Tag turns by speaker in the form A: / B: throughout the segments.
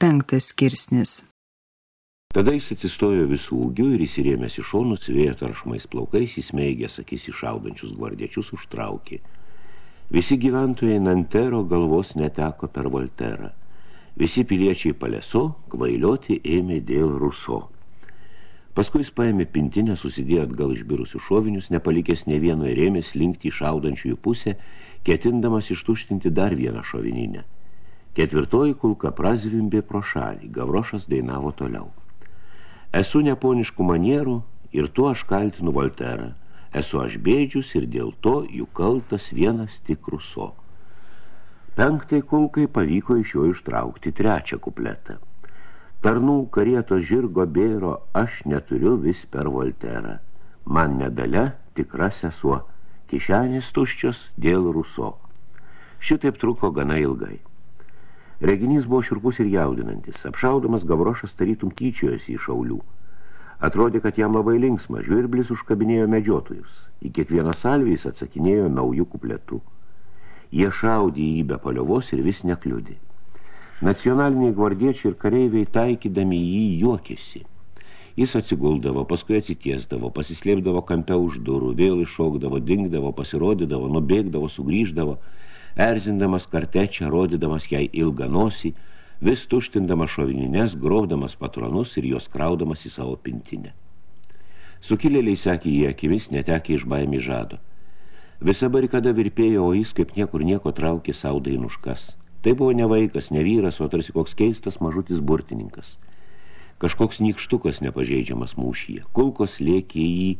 A: Penktas skirsnis.
B: Tada jis atsistojo visų ūgių ir įsirėmęs į šonus vėjo taršmais plaukais įsmeigęs akis išaudančius gvardiečius užtraukė. Visi gyventojai Nantero galvos neteko per Volterą. Visi piliečiai paleso kvailioti ėmė dėl Ruso. Paskui jis paėmė pintinę, susidėjo atgal išbirusių šovinius, nepalikęs ne vieno ir ėmės linkti išaudančiųjų pusę, ketindamas ištuštinti dar vieną šovininę. Ketvirtoji kulka prazvimbė pro šalį, Gavrošas dainavo toliau. Esu neponiškų manierų ir tuo aš kaltinu Volterą. Esu aš bėdžius ir dėl to jų kaltas vienas tik Ruso. Penktai kulkai pavyko iš jo ištraukti trečią kupletą. Tarnų karieto žirgo bėro aš neturiu vis per Volterą. Man nedale tikra sesuo, kišenės tuščios dėl Ruso. Šitaip truko gana ilgai. Reginys buvo širpus ir jaudinantis. Apšaudamas Gavrošas tarytum tyčiojosi iš šaulių. Atrodė, kad jam labai linksma, žvirblis užkabinėjo medžiotojus. Į kiekvieną salvį jis atsakinėjo naujų kupletų. Jie šaudė į jį be paliovos ir vis nekliudė. Nacionaliniai gvardiečiai ir kareiviai taikydami jį juokėsi. Jis atsiguldavo, paskui atsitiesdavo, pasislėpdavo kampe už durų, vėl iššaukdavo, dingdavo, pasirodydavo, nubėgdavo, sugrįždavo – erzindamas kartečią, rodydamas jai ilgą nosį, vis tuštindamas šovinines, grovdamas patronus ir jos kraudamas į savo pintinę. Sukilėliai sekė į akimis, netekė iš baimį žado. Visa barikada virpėjo, o jis kaip niekur nieko traukė savo dainuškas. Tai buvo ne vaikas, ne vyras, o tarsi koks keistas mažutis burtininkas. Kažkoks nykštukas nepažeidžiamas mūšyje. Kulkos lėkė į jį,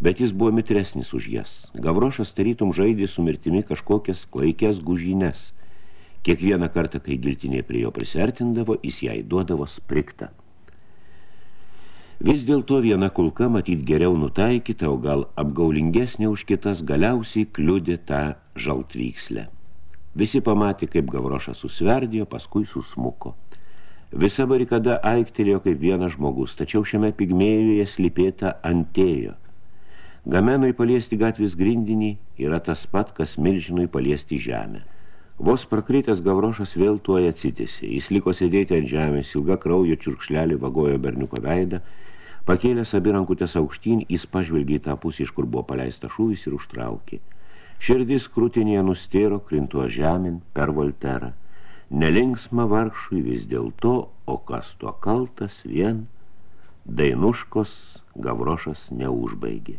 B: bet jis buvo mitresnis už jas. Gavrošas tarytum žaidė su mirtimi kažkokias klaikės gužines. Kiekvieną kartą, kai giltinė prie jo prisertindavo, jis jai duodavo spriktą. Vis dėlto viena kulka matyt geriau nutaikyta, o gal apgaulingesnė už kitas, galiausiai kliudė tą žaltvykslę. Visi pamatė, kaip Gavrošas susverdėjo, paskui susmuko. Visa barikada aiktelėjo kaip vienas žmogus, tačiau šiame pigmėjuje slipėta antėjo – Gamenui paliesti gatvės grindinį yra tas pat, kas milžinui paliesti žemę. Vos prakrytęs Gavrošas vėl tuoj atsitėsi. Jis liko sėdėti ant žemės, ilga kraujo čiurkšlelį vagojo berniuko veidą. Pakėlęs abi rankutės aukštyn, jis pažvelgė į tą pusę, iš kur buvo paleista šūvis ir užtraukė. Širdis krūtinėje nustėro, krintuo žemин per Volterą. Nelinksma vargšui vis dėl to, o kas tuo kaltas vien, dainuškos Gavrošas neužbaigė.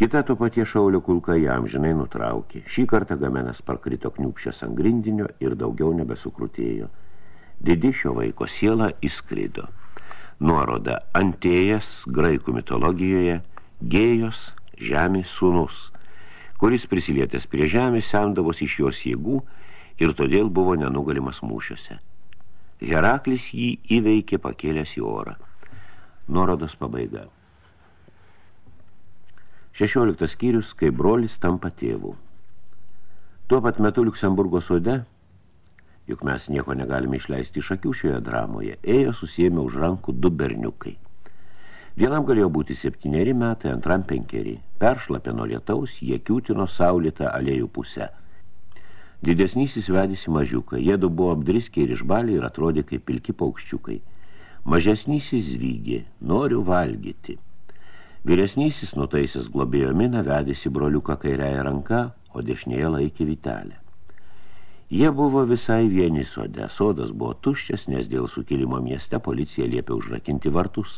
B: Kita to patie šaulio kulka jam žinai nutraukė. Šį kartą gamenas parkrito kniupščias ant grindinio ir daugiau nebesukrutėjo. Didi šio vaiko siela įskrido. Nuoroda antėjas graikų mitologijoje gėjos žemės sūnus, kuris prisilietęs prie žemės semdavos iš jos jėgų ir todėl buvo nenugalimas mūšiuose. Heraklis jį įveikė pakėlęs į orą. Nuorodos pabaiga. Šešioliktas skyrius, kai brolis tampa tėvų. Tuo pat metu Liuksemburgo sode, juk mes nieko negalime išleisti iš akių šioje dramoje, ėjo susiėmė už rankų du berniukai. Vienam galėjo būti septyneri metai, antram penkeri. Peršlapė nuo lietaus, jie kiūtino saulėtą alėjų pusę. Didesnysis vedėsi mažiuką, jėdu buvo apdriskė ir išbalė ir atrodė kaip pilki paukščiukai. Mažesnysis zvygė, noriu valgyti. Vyresnysis nutaisęs globėjo miną vedėsi broliuką kairiąją ranką, o dešinėje laikė vitelę. Jie buvo visai vieni sode. Sodas buvo tuščias, nes dėl sukilimo mieste policija liepė užrakinti vartus.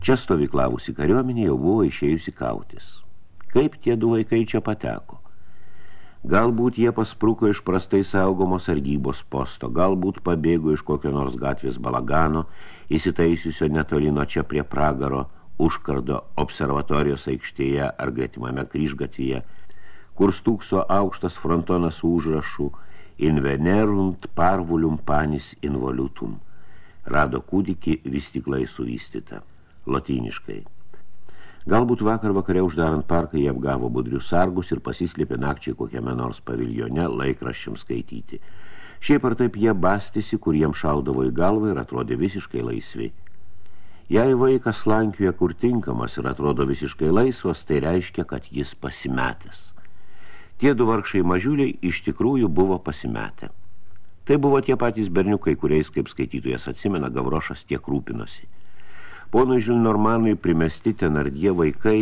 B: Čia stovyklavusi kariuomenė jau buvo išėjusi kautis. Kaip tie du vaikai čia pateko? Galbūt jie paspruko iš prastai saugomos sargybos posto, galbūt pabėgo iš kokio nors gatvės balagano, įsitaisiusio netolino čia prie pragaro, užkardo observatorijos aikštėje ar gretimame kryžgatyje, kur stūkso aukštas frontonas su užrašu Invenerunt parvulium panis involutum. Rado kūdikį vystiklai suvystytą, lotyniškai. Galbūt vakar vakare uždarant parką jie apgavo budrius sargus ir pasislėpė nakčiai kokiame nors paviljone laikraščiam skaityti. Šiaip ar taip jie bastėsi, kur jiem šaudavo į galvą ir atrodė visiškai laisvi. Jei vaikas lankioje kur tinkamas ir atrodo visiškai laisvas, tai reiškia, kad jis pasimetęs. Tie du vargšai mažiuliai iš tikrųjų buvo pasimetę. Tai buvo tie patys berniukai, kuriais, kaip skaitytojas atsimena, Gavrošas tiek rūpinosi. Pono Žilnormanui primesti tenardie vaikai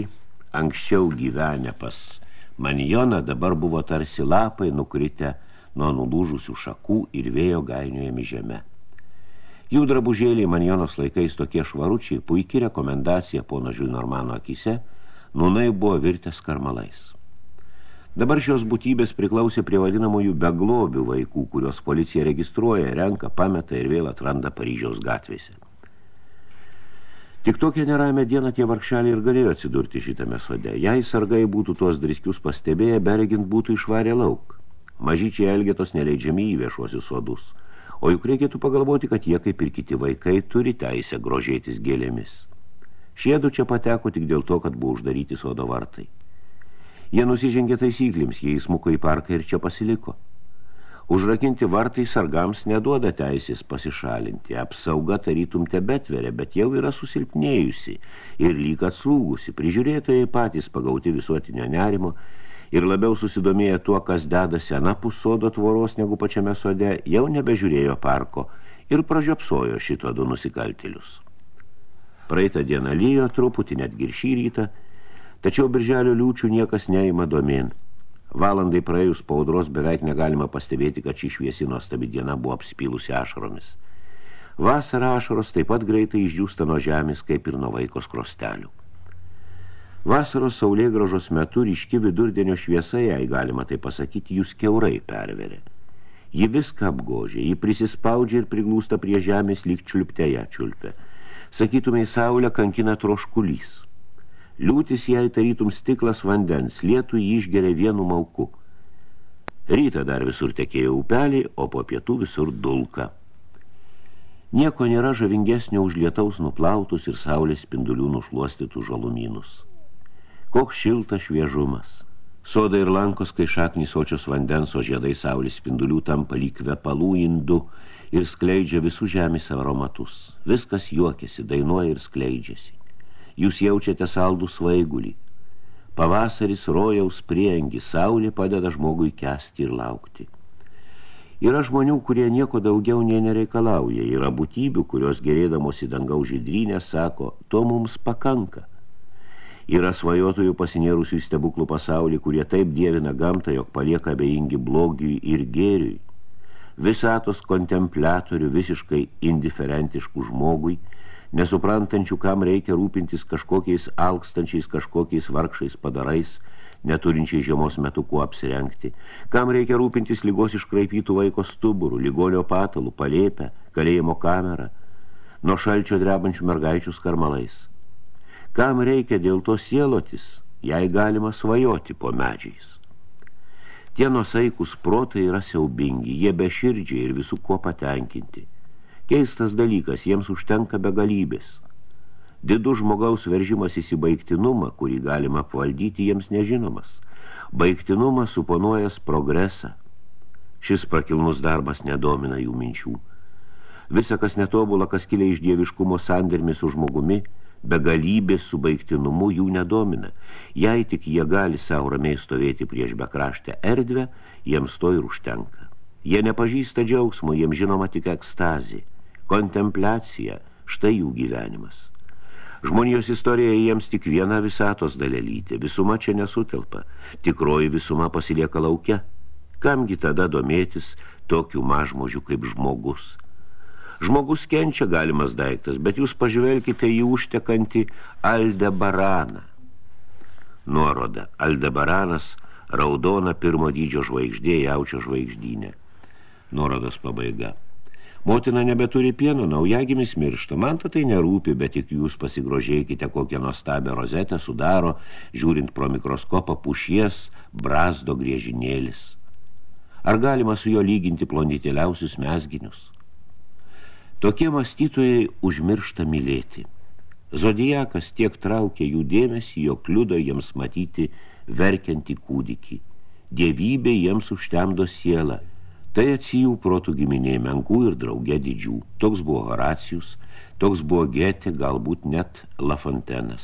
B: anksčiau gyvenę pas Manijoną dabar buvo tarsi lapai nukritę nuo nulūžusių šakų ir vėjo gainiojami žeme. Jų drabužėliai Manijonos laikais tokie švaručiai, puikiai rekomendacija pono Žilnormano akise, nunai buvo virtęs karmalais. Dabar šios būtybės priklausė prie vadinamųjų beglobių vaikų, kurios policija registruoja, renka, pameta ir vėl atranda Paryžiaus gatvėse. Tik tokią neramę dieną tie vargšeliai ir galėjo atsidurti šitame sode. Jei sargai būtų tuos driskius pastebėję, beregint būtų išvarę lauk. Mažyčiai elgetos neleidžiami į viešuosius sodus. O juk reikėtų pagalvoti, kad jie, kaip ir kiti vaikai, turi teisę grožėtis gėlėmis. Šiedu čia pateko tik dėl to, kad buvo uždaryti sodo vartai. Jie nusižengė taisyklėms, jie įsmuko į parką ir čia pasiliko. Užrakinti vartai sargams neduoda teisės pasišalinti. Apsauga tarytum tebetveria, bet jau yra susilpnėjusi ir lyg atslūgusi. Prižiūrėtojai patys pagauti visuotinio nerimo ir labiau susidomėję tuo, kas dedasi anapus sodo tvoros negu pačiame sode, jau nebežiūrėjo parko ir pražiopsojo šito du nusikaltėlius. Praeitą dieną lyjo truputį netgi ir šį rytą, tačiau birželio liūčių niekas neima domėn. Valandai praėjus paudros beveik negalima pastebėti, kad ši šviesi nuostabi diena buvo apspylusi ašaromis. Vasara ašaros taip pat greitai išdžiūsta nuo žemės, kaip ir nuo vaikos krostelių. Vasaros saulėgražos metu ryški vidurdienio šviesa, jei galima tai pasakyti, jūs keurai perverė. Ji viską apgožė, ji prisispaudžia ir priglūsta prie žemės lyg čiulptėje čiulpė. Sakytumai, saulę kankina troškulys. Liūtis jai tarytum stiklas vandens, lietų jį išgeria vienu mauku. Rytą dar visur tekėjo upelį, o po pietų visur dulka. Nieko nėra žavingesnio už lietaus nuplautus ir saulės spindulių nušluostytus žalumynus. Koks šiltas šviežumas. Soda ir lankos, kai šaknys sočios vandens, o žiedai saulės spindulių tampa lyg kvepalų indu ir skleidžia visų žemės aromatus. Viskas juokiasi, dainuoja ir skleidžiasi jūs jaučiate saldų svaigulį. Pavasaris rojaus priengi, saulė padeda žmogui kesti ir laukti. Yra žmonių, kurie nieko daugiau nie nereikalauja, yra būtybių, kurios gerėdamos į dangaus žydrynę sako, to mums pakanka. Yra svajotojų pasinėrusių į stebuklų pasaulį, kurie taip dievina gamtą, jog palieka abejingi blogiui ir gėriui. Visatos kontempliatorių visiškai indiferentiškų žmogui – nesuprantančių, kam reikia rūpintis kažkokiais alkstančiais, kažkokiais vargšais padarais, neturinčiai žiemos metu kuo apsirengti, kam reikia rūpintis lygos iškraipytų vaiko stuburų, ligonio patalų, palėpę, kalėjimo kamerą, nuo šalčio drebančių mergaičių skarmalais. Kam reikia dėl to sielotis, jei galima svajoti po medžiais. Tie nusaikus protai yra siaubingi, jie beširdžiai ir visų kuo patenkinti – Keistas dalykas, jiems užtenka begalybės. Didų žmogaus veržimas įsibaigtinumą, kurį galima apvaldyti, jiems nežinomas. Baigtinumas suponuojas progresą. Šis prakilnus darbas nedomina jų minčių. Visa, kas netobula, kas kilia iš dieviškumo sandirmi su žmogumi, begalybės su baigtinumu jų nedomina. Jei tik jie gali savo ramiai stovėti prieš bekraštę erdvę, jiems to ir užtenka. Jie nepažįsta džiaugsmo, jiems žinoma tik ekstazija. Kontempliacija, štai jų gyvenimas. Žmonijos istorija jiems tik viena visatos dalelytė, visuma čia nesutelpa, tikroji visuma pasilieka laukia. Kamgi tada domėtis tokių mažmožių kaip žmogus? Žmogus kenčia galimas daiktas, bet jūs pažvelkite į užtekantį Aldebaraną. Nuoroda. Aldebaranas – raudona pirmo dydžio žvaigždė, jaučio žvaigždynė. Nuorodos pabaiga. Motina nebeturi pieno, naujagimis miršta. Man tai nerūpi, bet tik jūs pasigrožėkite, kokią nuostabę rozetę sudaro, žiūrint pro mikroskopą pušies, brazdo griežinėlis. Ar galima su jo lyginti plonytėliausius mesginius? Tokie mąstytojai užmiršta mylėti. Zodiakas tiek traukia jų dėmesį, jo kliudo jiems matyti verkiantį kūdikį. Dievybė jiems užtemdo sielą – Tai atsijų protų giminė menkų ir drauge didžių. Toks buvo Horacijus, toks buvo Getė, galbūt net Lafontenas.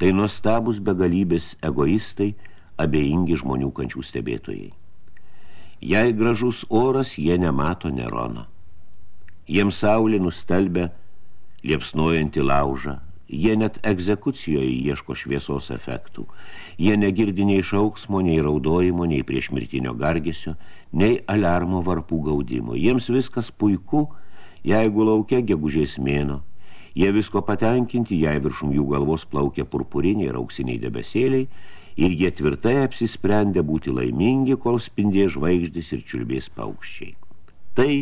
B: Tai nuostabus begalybės egoistai, abejingi žmonių kančių stebėtojai. Jei gražus oras, jie nemato Nerono. Jiems saulė nustelbė liepsnuojantį laužą, jie net egzekucijoje ieško šviesos efektų. Jie negirdi nei šauksmo, nei raudojimo, nei priešmirtinio gargesio, nei alarmo varpų gaudimo. Jiems viskas puiku, jeigu laukia gegužės mėno. Jie visko patenkinti, jei viršum jų galvos plaukia purpuriniai ir auksiniai debesėliai, ir jie tvirtai apsisprendė būti laimingi, kol spindė žvaigždės ir čiulbės paukščiai. Tai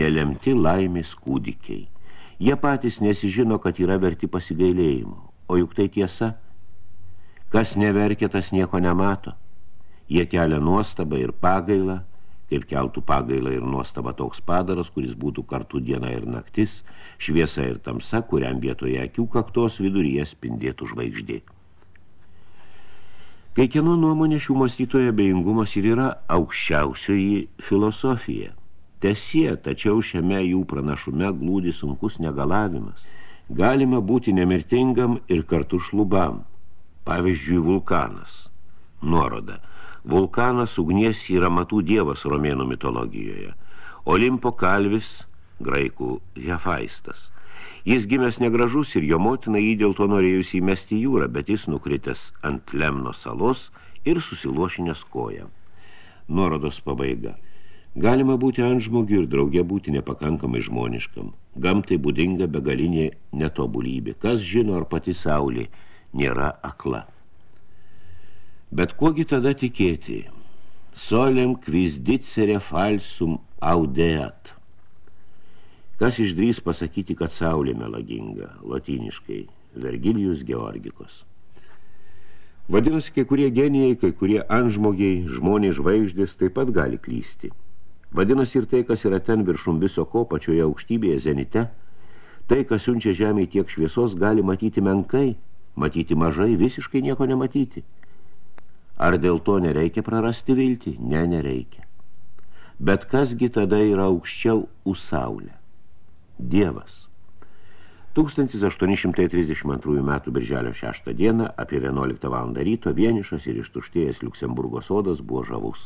B: nelemti laimės kūdikiai. Jie patys nesižino, kad yra verti pasigailėjimo, o juk tai tiesa. Kas neverkia, tas nieko nemato. Jie kelia nuostabą ir pagailą, kaip keltų pagailą ir nuostaba toks padaras, kuris būtų kartu diena ir naktis, šviesa ir tamsa, kuriam vietoje akių kaktos viduryje spindėtų žvaigždė. Kai kieno nuomonė šių mąstytojo bejingumas ir yra aukščiausioji filosofija. Tesie, tačiau šiame jų pranašume glūdi sunkus negalavimas. Galima būti nemirtingam ir kartu šlubam. Pavyzdžiui, vulkanas. Nuoroda – Vulkanas ugnies yra matų dievas romėnų mitologijoje. Olimpo kalvis, graikų Hefaistas. Jis gimęs negražus ir jo motina jį dėl to norėjusi įmesti jūrą, bet jis nukritęs ant Lemno salos ir susilošinės koją. Nuorodos pabaiga. Galima būti ant žmogių ir draugė būti nepakankamai žmoniškam. Gamtai būdinga begalinė netobulybė. Kas žino, ar pati saulė nėra akla. Bet kuogi tada tikėti? Solem kvizdicere falsum audeat. Kas išdrys pasakyti, kad saulė melaginga, latiniškai, Vergilijus Georgikos. Vadinasi, kai kurie genijai, kai kurie anžmogiai, žmonės žvaigždės taip pat gali klysti. Vadinasi ir tai, kas yra ten viršum viso ko pačioje aukštybėje zenite, tai, kas siunčia žemėje tiek šviesos, gali matyti menkai, matyti mažai, visiškai nieko nematyti. Ar dėl to nereikia prarasti viltį? Ne, nereikia. Bet kasgi tada yra aukščiau už saulę? Dievas. 1832 metų birželio 6 dieną apie 11 valandą ryto vienišas ir ištuštėjęs Liuksemburgo sodas buvo žavus.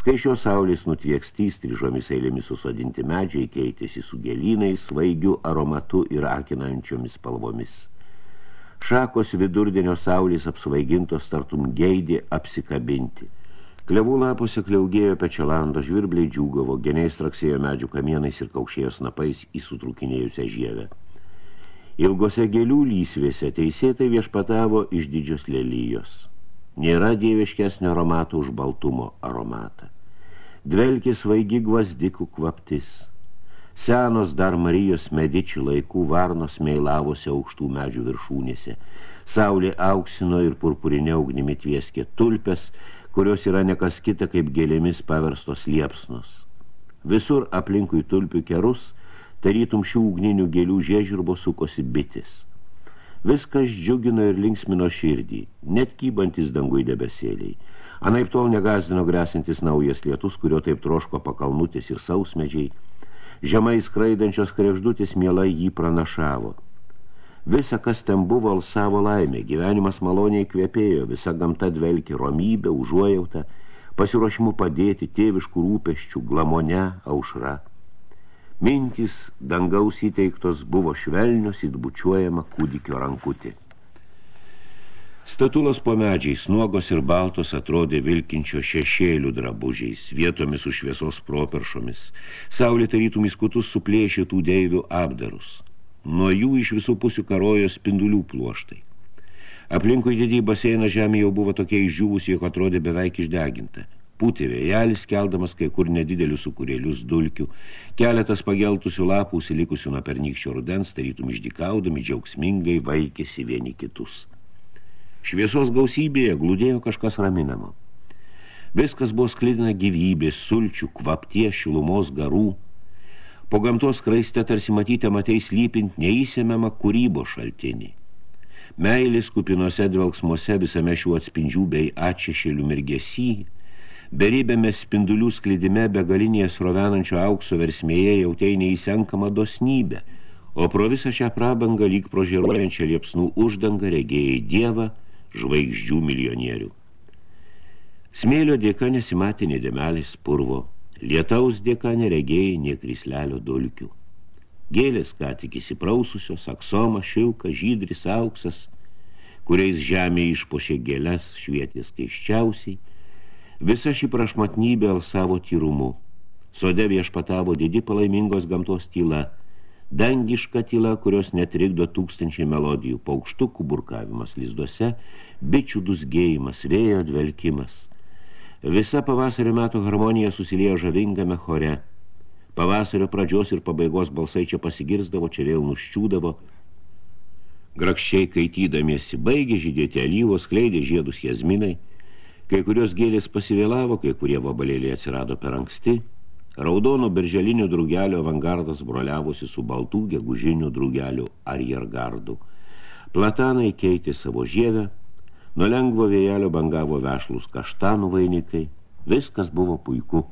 B: Skaičios saulės nutviekstys trižomis eilėmis susodinti medžiai keitėsi su gėlynais, svaigiu aromatu ir akinančiomis spalvomis. Šakos vidurdienio saulės apsvaigintos tartum geidė apsikabinti. Klevų lapuose kliaugėjo pečelando, žvirbliai džiūgavo, geniai straksėjo medžių kamienais ir kaukšėjo snapais į sutrūkinėjusią žievę. Ilgose gėlių lysvėse teisėtai viešpatavo iš didžios lelyjos. Nėra dieviškesnio aromato už baltumo aromatą. Dvelkė svaigi gvazdikų kvaptis – Senos dar Marijos medičių laikų varnos meilavosi aukštų medžių viršūnėse. Saulė auksino ir purpurinė ugnimi tvieskė tulpes, kurios yra nekas kita kaip gėlėmis paverstos liepsnos. Visur aplinkui tulpių kerus, tarytum šių ugninių gėlių žiežirbo sukosi bitis. Viskas džiugino ir linksmino širdį, net kybantis dangui debesėliai. Anaip tol negazdino gresintis naujas lietus, kurio taip troško pakalnutis ir sausmedžiai, Žemai skraidančios kregždutis mielai jį pranašavo. Visa, kas ten buvo, alsavo laimė, gyvenimas maloniai kvepėjo, visa gamta dvelkė romybę, užuojautą, pasiruošimu padėti tėviškų rūpeščių, glamone, aušra. Mintys dangaus įteiktos buvo švelnios, įdbučiuojama kūdikio rankutė. Statulos po medžiais, nuogos ir baltos atrodė vilkinčio šešėlių drabužiais, vietomis su šviesos properšomis. Saulė tarytum įskutus suplėšė tų deivių apdarus. Nuo jų iš visų pusių karojo spindulių pluoštai. Aplinkui didį baseiną žemė jau buvo tokia išdžiūvusi, jog atrodė beveik išdeginta. Pūtė vėjelis, keldamas kai kur nedidelius sukūrėlius dulkių, keletas pageltusių lapų užsilikusių nuo pernykščio rudens, tarytum išdikaudami džiaugsmingai vaikėsi vieni kitus. Šviesos gausybėje glūdėjo kažkas raminamo. Viskas buvo sklidina gyvybės, sulčių, kvaptie, šilumos garų. Po gamtos kraiste tarsi matyti matei slypint neįsiamama kūrybos šaltinį. Meilės kupinose dvelgsmuose visame šių atspindžių bei atšešėlių mirgesy, beribėme spindulių sklidime begalinėje srovenančio aukso versmėje jautei neįsenkama dosnybę, o pro visą šią prabangą lyg prožeruojančią liepsnų uždangą regėjai Dievą – žvaigždžių milijonierių. Smėlio dėka nesimatė nei dėmelės purvo, lietaus dėka neregėjai nie krislelio dulkių. Gėlės ką tik įsipraususios, aksoma, šilka, žydris, auksas, kuriais žemė išpošė gėles švietė skaiščiausiai, visa ši prašmatnybė alsavo tyrumu. Sode viešpatavo didi palaimingos gamtos tyla, dangiška tyla, kurios netrikdo tūkstančiai melodijų, paukštukų burkavimas lizduose, bičių dusgėjimas, vėjo dvelkimas. Visa pavasario metų harmonija susilėjo žavingame chore. Pavasario pradžios ir pabaigos balsai čia pasigirzdavo, čia vėl nuščiūdavo. Grakščiai kaitydamiesi baigė žydėti alyvos, kleidė žiedus jazminai. Kai kurios gėlės pasivėlavo, kai kurie vabalėliai atsirado per anksti – Raudono berželinių drugelio avangardas broliavosi su baltų gegužinių drugelių arjergardu. Platanai keitė savo žievę, nuo lengvo vėjelio bangavo vešlus kaštanų vainikai, viskas buvo puiku.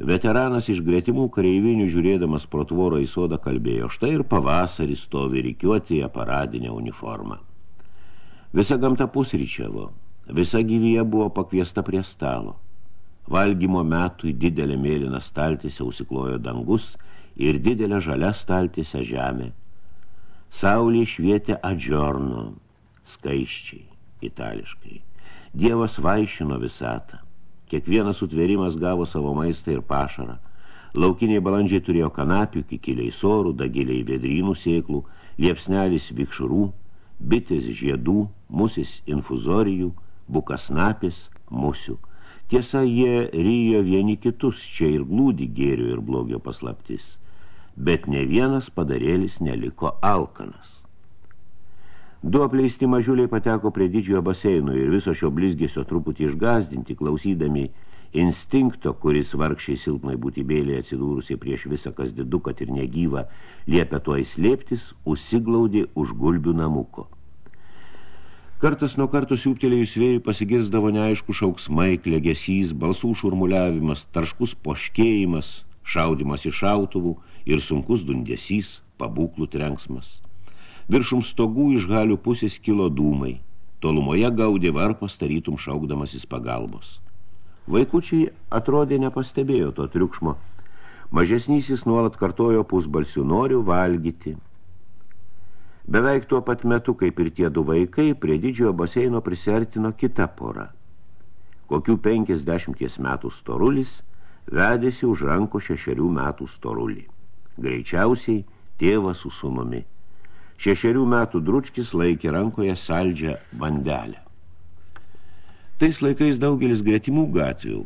B: Veteranas iš gretimų kareivinių žiūrėdamas pro tvorą į sodą kalbėjo, štai ir pavasarį stovi rikiuotėje paradinę uniformą. Visa gamta pusryčiavo, visa gyvyje buvo pakviesta prie stalo. Valgymo metui didelė mėlyna staltėse užsiklojo dangus ir didelė žalia staltėse žemė. Saulė švietė adžiorno, skaiščiai, itališkai. Dievas vaišino visatą. Kiekvienas sutvėrimas gavo savo maistą ir pašarą. Laukiniai balandžiai turėjo kanapių, kikiliai sorų, dagiliai vedrynų sėklų, liepsnelis vikšrų, bitės žiedų, musis infuzorijų, bukasnapis, musių – Tiesa, jie ryjo vieni kitus, čia ir glūdi gėrio ir blogio paslaptis, bet ne vienas padarėlis neliko alkanas. Du apleisti mažiuliai pateko prie didžiojo baseino ir viso šio blizgėsio truputį išgazdinti, klausydami instinkto, kuris vargšiai silpnai būtybėlė atsidūrusiai prieš visą kas didu, kad ir negyva, liepia tuo įslėptis, užsiglaudė už gulbių namuko. Kartas nuo karto siūptelėjus vėjų pasigirsdavo neaišku šauksmai, klegesys, balsų šurmuliavimas, tarškus poškėjimas, šaudimas iš šautuvų ir sunkus dundesys, pabūklų trenksmas. Viršum stogų iš galių pusės kilo dūmai, tolumoje gaudė varpas tarytum šaukdamasis pagalbos. Vaikučiai atrodė nepastebėjo to triukšmo. Mažesnysis nuolat kartojo pusbalsių noriu valgyti, Beveik tuo pat metu, kaip ir tie du vaikai, prie didžiojo baseino prisertino kita pora. Kokių penkisdešimties metų storulis vedėsi už ranko šešerių metų storulį. Greičiausiai tėvas su sūnumi. Šešerių metų dručkis laikė rankoje saldžią vandelę. Tais laikais daugelis gretimų gatvių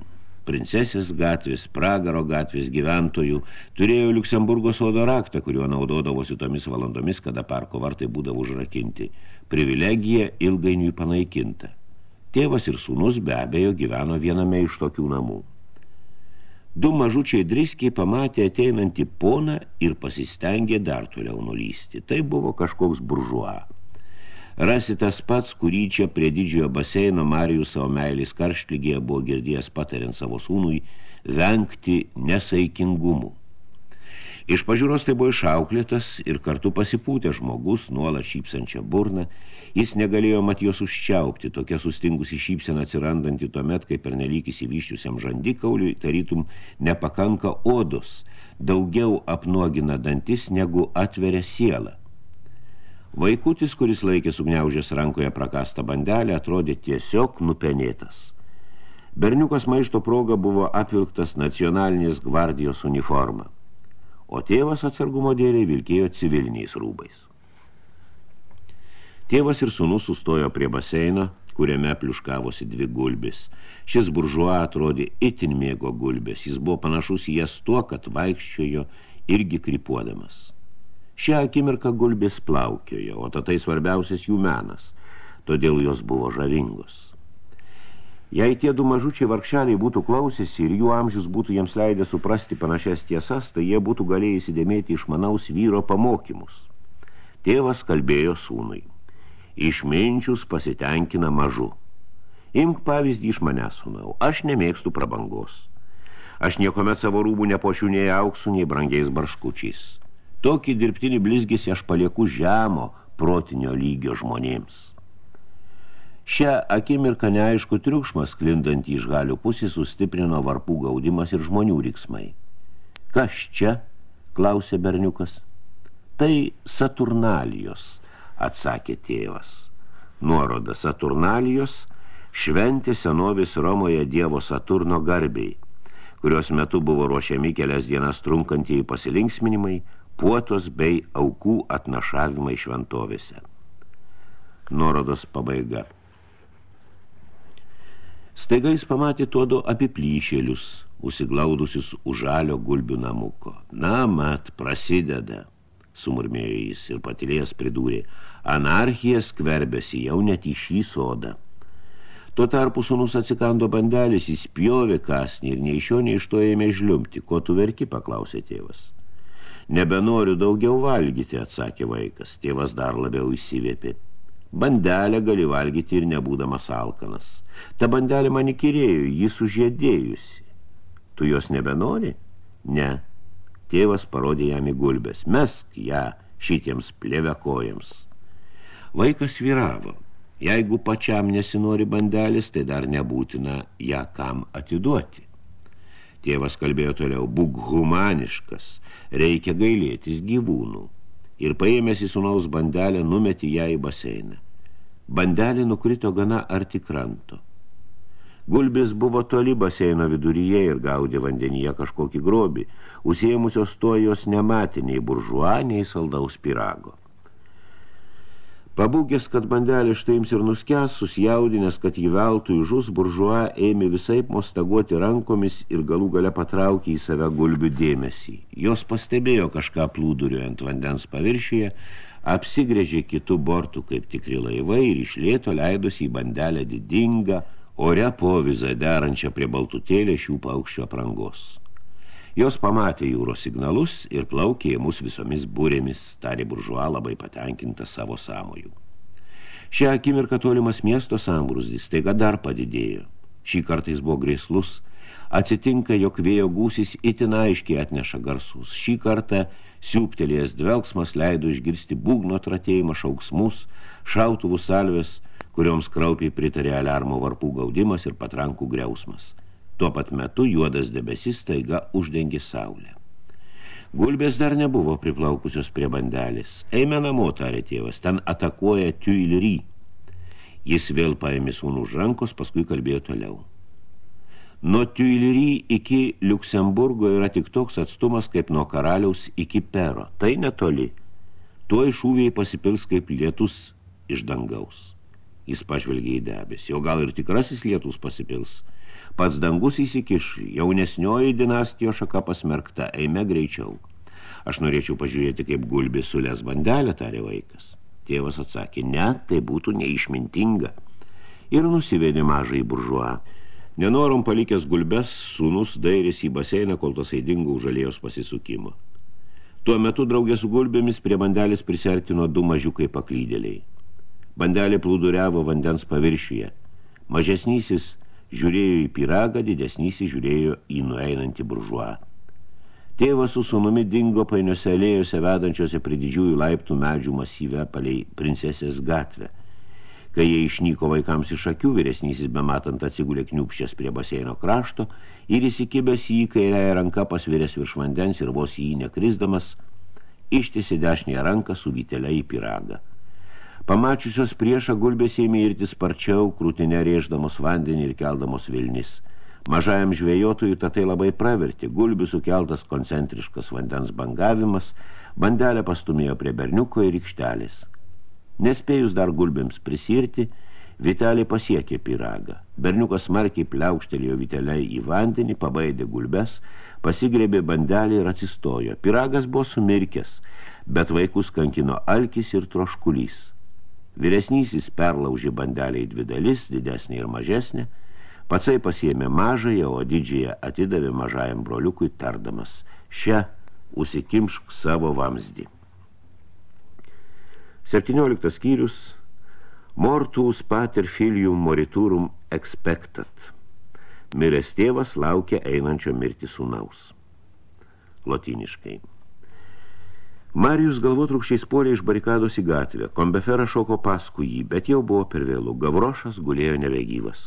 B: princesės gatvės, pragaro gatvės gyventojų, turėjo Liuksemburgo sodo raktą, kuriuo naudodavosi tomis valandomis, kada parko vartai būdavo užrakinti. Privilegija ilgainiui panaikinta. Tėvas ir sūnus be abejo gyveno viename iš tokių namų. Du mažučiai driskiai pamatė ateinantį poną ir pasistengė dar toliau nulysti. Tai buvo kažkoks buržuo rasi tas pats, kurį čia prie didžiojo baseino Marijų savo meilės karštlygėje buvo girdėjęs patariant savo sūnui vengti nesaikingumų. Iš pažiūros tai buvo išauklėtas ir kartu pasipūtė žmogus, nuolat šypsančią burną, jis negalėjo mat jos užčiaupti, tokia sustingusi šypsena atsirandanti tuomet, kai per nelik įsivyščiusiam žandikauliui, tarytum nepakanka odos, daugiau apnuogina dantis, negu atveria sielą. Vaikutis, kuris laikė sugniaužęs rankoje prakastą bandelę, atrodė tiesiog nupenėtas. Berniukas maišto proga buvo apvilktas nacionalinės gvardijos uniforma, o tėvas atsargumo dėliai vilkėjo civiliniais rūbais. Tėvas ir sunus sustojo prie baseino, kuriame pliuškavosi dvi gulbis. Šis buržuo atrodė itin mėgo gulbės, jis buvo panašus į jas tuo, kad vaikščiojo irgi krypuodamas. Šią akimirką gulbės plaukiojo, o tatai svarbiausias jų menas, todėl jos buvo žavingos. Jei tie du mažučiai varkšeliai būtų klausėsi ir jų amžius būtų jiems leidę suprasti panašias tiesas, tai jie būtų galėję įsidėmėti išmanaus vyro pamokymus. Tėvas kalbėjo sūnui. Išminčius pasitenkina mažu. Imk pavyzdį iš manęs, sūnau, aš nemėgstu prabangos. Aš niekomet savo rūbų nepošiu nei auksų, nei brangiais barškučiais. Tokį dirbtinį blizgėsi aš palieku žemo protinio lygio žmonėms. Šią akimirką neaišku triukšmas, klindant iš galių pusės, sustiprino varpų gaudimas ir žmonių riksmai. Kas čia? klausė berniukas. Tai Saturnalijos, atsakė tėvas. Nuoroda Saturnalijos šventė senovės Romoje dievo Saturno garbiai, kurios metu buvo ruošiami kelias dienas trunkantieji pasilinksminimai, puotos bei aukų atnašavimai šventovėse. Nuorodos pabaiga. Staiga jis pamatė tuodu apiplyšėlius, užsiglaudusius už žalio gulbių namuko. Na, mat, prasideda, sumurmėjo jis ir patilėjęs pridūrė, anarchija skverbėsi jau net į šį sodą. Tuo tarpu sunus atsikando bandelis, jis pjovė kasnį ir nei iš jo, nei iš to ėmė žliumti. Ko tu verki, paklausė tėvas. Nebenoriu daugiau valgyti, atsakė vaikas. Tėvas dar labiau įsivėpė. Bandelę gali valgyti ir nebūdamas alkanas. Ta bandelė man įkirėjo, jį sužėdėjusi. Tu jos nebenori? Ne. Tėvas parodė jam į gulbės. Mesk ją šitiems plėvekojams. Vaikas vyravo. Jeigu pačiam nesinori bandelis, tai dar nebūtina ją kam atiduoti. Tėvas kalbėjo toliau, būk humaniškas, reikia gailėtis gyvūnų. Ir paėmęs į sunaus bandelę, numeti ją į baseiną. Bandelė nukrito gana arti kranto. Gulbis buvo toli baseino viduryje ir gaudė vandenyje kažkokį grobį, užsėmusios to jos nematė nei buržuą, nei saldaus pirago. Pabūgęs, kad bandelė štaims ir nuskęs, susijaudinęs, kad jį veltui žus, buržuą ėmė visaip mostaguoti rankomis ir galų gale patraukė į save gulbių dėmesį. Jos pastebėjo kažką plūduriuojant vandens paviršyje, apsigrėžė kitų bortų kaip tikri laivai ir iš lėto leidosi į bandelę didingą, ore povizą derančią prie baltutėlė šių paukščio aprangos. Jos pamatė jūros signalus ir plaukė į mus visomis būrėmis, tarė buržuo labai patenkinta savo samojų. Šią akimirką tolimas miesto sambrūzdis taiga dar padidėjo. Šį kartą jis buvo grėslus. Atsitinka, jog vėjo gūsis itin aiškiai atneša garsus. Šį kartą siūptelėjęs dvelgsmas leido išgirsti būgno tratėjimą šauksmus, šautuvų salvės, kurioms kraupiai pritarė aliarmo varpų gaudimas ir patrankų greusmas. Tuo pat metu juodas debesis taiga uždengė saulę. Gulbės dar nebuvo priplaukusios prie bandelės. Eime namo, tarė tėvas, ten atakuoja Tuilery. Jis vėl paėmė sūnų už rankos, paskui kalbėjo toliau. Nuo Tuilery iki Liuksemburgo yra tik toks atstumas kaip nuo karaliaus iki Pero. Tai netoli. Tuo šūviai pasipils kaip lietus iš dangaus. Jis pažvelgė į debesį, o gal ir tikrasis lietus pasipils. Pats dangus įsikiš, jaunesnioji dinastijos šaka pasmerkta, eime greičiau. Aš norėčiau pažiūrėti, kaip gulbė sulės bandelę, tarė vaikas. Tėvas atsakė, ne, tai būtų neišmintinga. Ir nusivedė mažai buržuą. Nenorom palikęs gulbes, sūnus dairės į baseiną, kol tas aidingo užalėjos pasisukimo. Tuo metu draugė su gulbėmis prie bandelės prisertino du mažiukai paklydėliai. Bandelė plūduriavo vandens paviršiuje. Mažesnysis žiūrėjo į piragą, didesnysis žiūrėjo į nueinantį buržuą. Tėvas su sunumi dingo painiose alėjose vedančiose prie didžiųjų laiptų medžių masyvę palei princesės gatvę. Kai jie išnyko vaikams iš akių, vyresnysis bematant atsigulė kniupščias prie baseino krašto ir įsikibęs į kairiąją ranką pasviręs virš vandens ir vos jį nekrisdamas, ištėsi dešinėje ranką su vytelė į piragą. Pamačiusios priešą gulbės ėmė irti sparčiau, krūtinę rėždamos vandenį ir keldamos vilnis. Mažajam žvėjotojui tai labai praverti, gulbių sukeltas koncentriškas vandens bangavimas, bandelę pastumėjo prie berniuko ir rykštelės. Nespėjus dar gulbėms prisirti, Vitelė pasiekė piragą. Berniukas smarkiai pliaukštelėjo Vitelę į vandenį, pabaidė gulbes, pasigrėbė bandelį ir atsistojo. Piragas buvo sumirkęs, bet vaikus kankino alkis ir troškulys. Vyresnysis perlaužė bandelę į dvi dalis, didesnė ir mažesnė, patsai pasiėmė mažąją, o didžiąją atidavė mažajam broliukui tardamas, šią užsikimšk savo vamsdį. 17 skyrius Mortus pater filium moriturum expectat. Miręs tėvas laukia einančio mirti sūnaus. Lotiniškai. Marijus galvotrukščiais polė iš barikados į gatvę. Kombeferas šoko paskui jį, bet jau buvo per vėlų. Gavrošas gulėjo nebegyvas.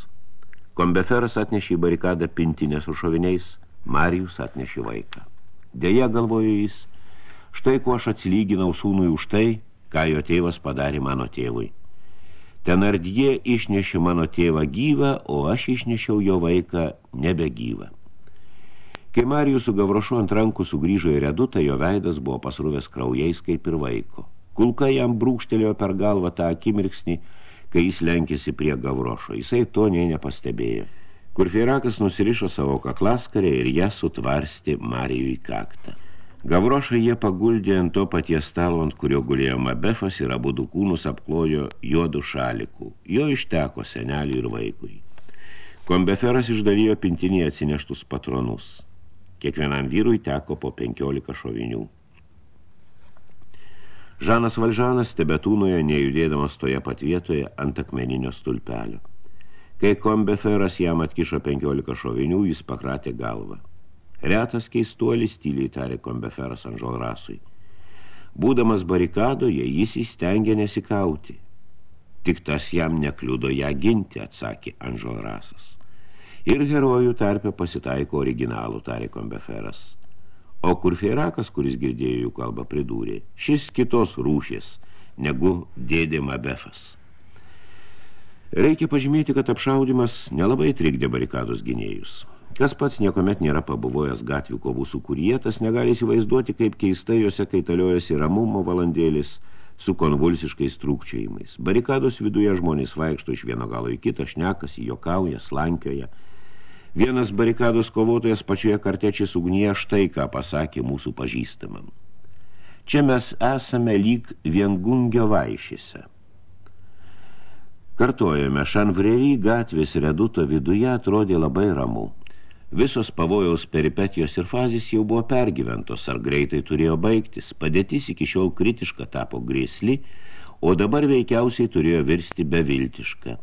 B: Kombeferas atnešė į barikadą pintinę su šoviniais, Marijus atnešė vaiką. Deja, galvojo jis, štai kuo aš atsilyginau sūnui už tai, ką jo tėvas padarė mano tėvui. Tenardie išnešė mano tėvą gyvą, o aš išnešiau jo vaiką nebegyvą. Kai Marijus su Gavrošu ant rankų sugrįžo į redutą, jo veidas buvo pasruvęs kraujais kaip ir vaiko. Kulka jam brūkštelėjo per galvą tą akimirksnį, kai jis lenkėsi prie Gavrošo. Jisai to nė nepastebėjo. Kurfeirakas nusirišo savo kaklaskarę ir ją sutvarstė Marijų į kaktą. Gavrošą jie paguldė ant to paties stalo, ant kurio gulėjo Mabefas ir abu kūnus apklojo juodų šalikų. Jo išteko seneliui ir vaikui. Kombeferas išdalijo pintinį atsineštus patronus. Kiekvienam vyrui teko po 15 šovinių. Žanas Valžanas tebetūnoje, nejudėdamas toje pat vietoje ant akmeninio stulpelio. Kai kombeferas jam atkišo 15 šovinių, jis pakratė galvą. Retas keistuolis tyliai tarė kombeferas Anžolrasui. Būdamas barikadoje, jis įstengė nesikauti. Tik tas jam nekliudo ją ginti, atsakė Anžolrasas. Ir herojų tarpe pasitaiko originalų, tarė kombeferas. O kurfeirakas, kuris girdėjo jų kalbą, pridūrė, šis kitos rūšės, negu dėdė Mabefas. Reikia pažymėti, kad apšaudimas nelabai trikdė barikados gynėjus. Kas pats niekomet nėra pabuvojęs gatvių kovų sukūryje, tas negali įsivaizduoti, kaip keistai jose kaitaliojasi ramumo valandėlis su konvulsiškais trūkčiojimais. Barikados viduje žmonės vaikšto iš vieno galo į kitą, šnekasi, jokauja, slankioja – Vienas barikados kovotojas pačioje kartečiais ugnyje štai ką pasakė mūsų pažįstamam. Čia mes esame lyg viengungio vaišėse. Kartojame, šanvrėry gatvės reduto viduje atrodė labai ramu. Visos pavojaus peripetijos ir fazės jau buvo pergyventos, ar greitai turėjo baigtis. Padėtis iki šiol kritiška tapo grėsli, o dabar veikiausiai turėjo virsti beviltišką.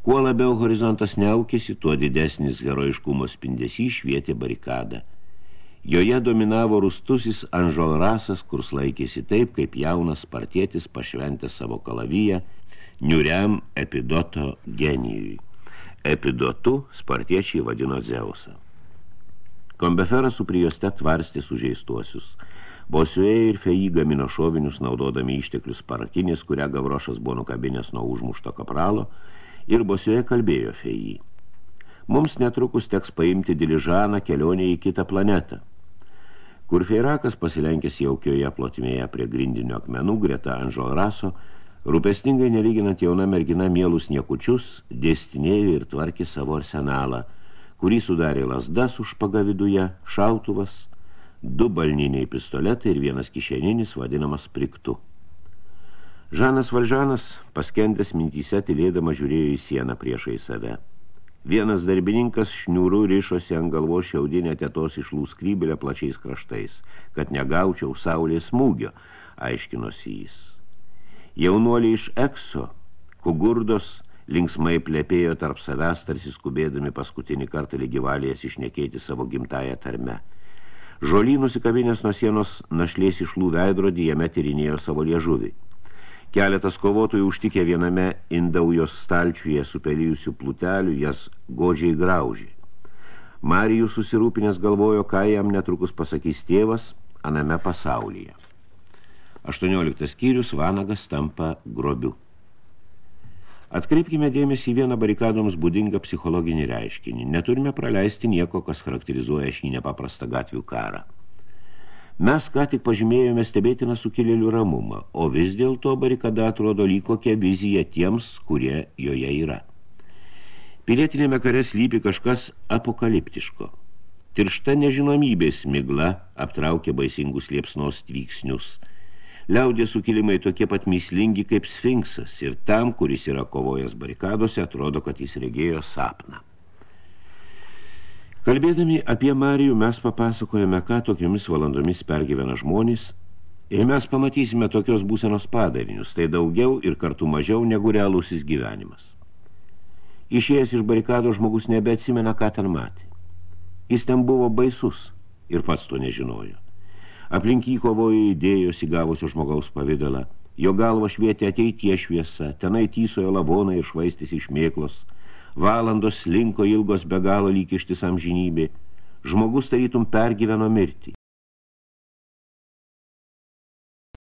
B: Kuo labiau horizontas neaukėsi, tuo didesnis heroiškumo spindesys švietė barikadą. Joje dominavo rustusis Anžol rasas, kurs laikėsi taip, kaip jaunas spartietis pašventė savo kalavyje niuriam epidoto genijui. Epidotu spartiečiai vadino Zeusą. Kombeferas su prijoste tvarstė sužeistuosius. Bosuė ir Feji gamino šovinius, naudodami išteklius parakinės, kurią Gavrošas buvo nukabinės nuo užmušto kapralo, ir bosioje kalbėjo feijį. Mums netrukus teks paimti diližaną kelionę į kitą planetą. Kur feirakas pasilenkęs jaukioje plotmėje prie grindinio akmenų greta Anžol raso, rūpestingai nelyginant jauna mergina mielus niekučius, dėstinėjo ir tvarkė savo arsenalą, kurį sudarė lasdas už pagaviduje, šautuvas, du balniniai pistoletai ir vienas kišeninis vadinamas priktu. Žanas Valžanas, paskendęs mintyse, tylėdama žiūrėjo į sieną priešai save. Vienas darbininkas šniūrų rišosi ant galvos šiaudinę tėtos išlų skrybelę plačiais kraštais, kad negaučiau saulės smūgio, aiškinosi jis. Jaunuoliai iš Ekso, kugurdos, linksmai plėpėjo tarp savęs, tarsi skubėdami paskutinį kartą lygivalės išnekėti savo gimtają tarme. Žolį nusikabinės nuo sienos našlės išlų veidrodį, jame tyrinėjo savo liežuvį. Keletas kovotojų užtikė viename indaujos stalčiuje supelyjusių plutelių, jas godžiai graužė. Marijus susirūpinęs galvojo, ką jam netrukus pasakys tėvas aname pasaulyje. 18 skyrius Vanagas tampa grobiu. Atkreipkime dėmesį į vieną barikadoms būdingą psichologinį reiškinį. Neturime praleisti nieko, kas charakterizuoja šį nepaprastą gatvių karą. Mes ką tik pažymėjome stebėtiną sukilėlių ramumą, o vis dėlto barikada atrodo lyg kokia vizija tiems, kurie joje yra. Pilietinėme kare slypi kažkas apokaliptiško. Tiršta nežinomybės migla aptraukia baisingus liepsnos tvyksnius. Liaudė sukilimai tokie pat mislingi kaip sfinksas ir tam, kuris yra kovojęs barikadose, atrodo, kad jis regėjo sapną. Kalbėdami apie Marijų mes papasakojame, ką tokiomis valandomis pergyvena žmonės ir mes pamatysime tokios būsenos padarinius, tai daugiau ir kartu mažiau negu realusis gyvenimas. Išėjęs iš barikado žmogus nebeatsimena, ką ten matė. Jis ten buvo baisus ir pats to nežinojo. Aplink jį kovojo idėjos įgavusio žmogaus pavidalą. Jo galva švietė ateitie šviesa, tenai tysojo lavonai ir švaistis iš mėklos. Valandos slinko ilgos be galo lyg ištis amžinybė. Žmogus tarytum pergyveno mirtį.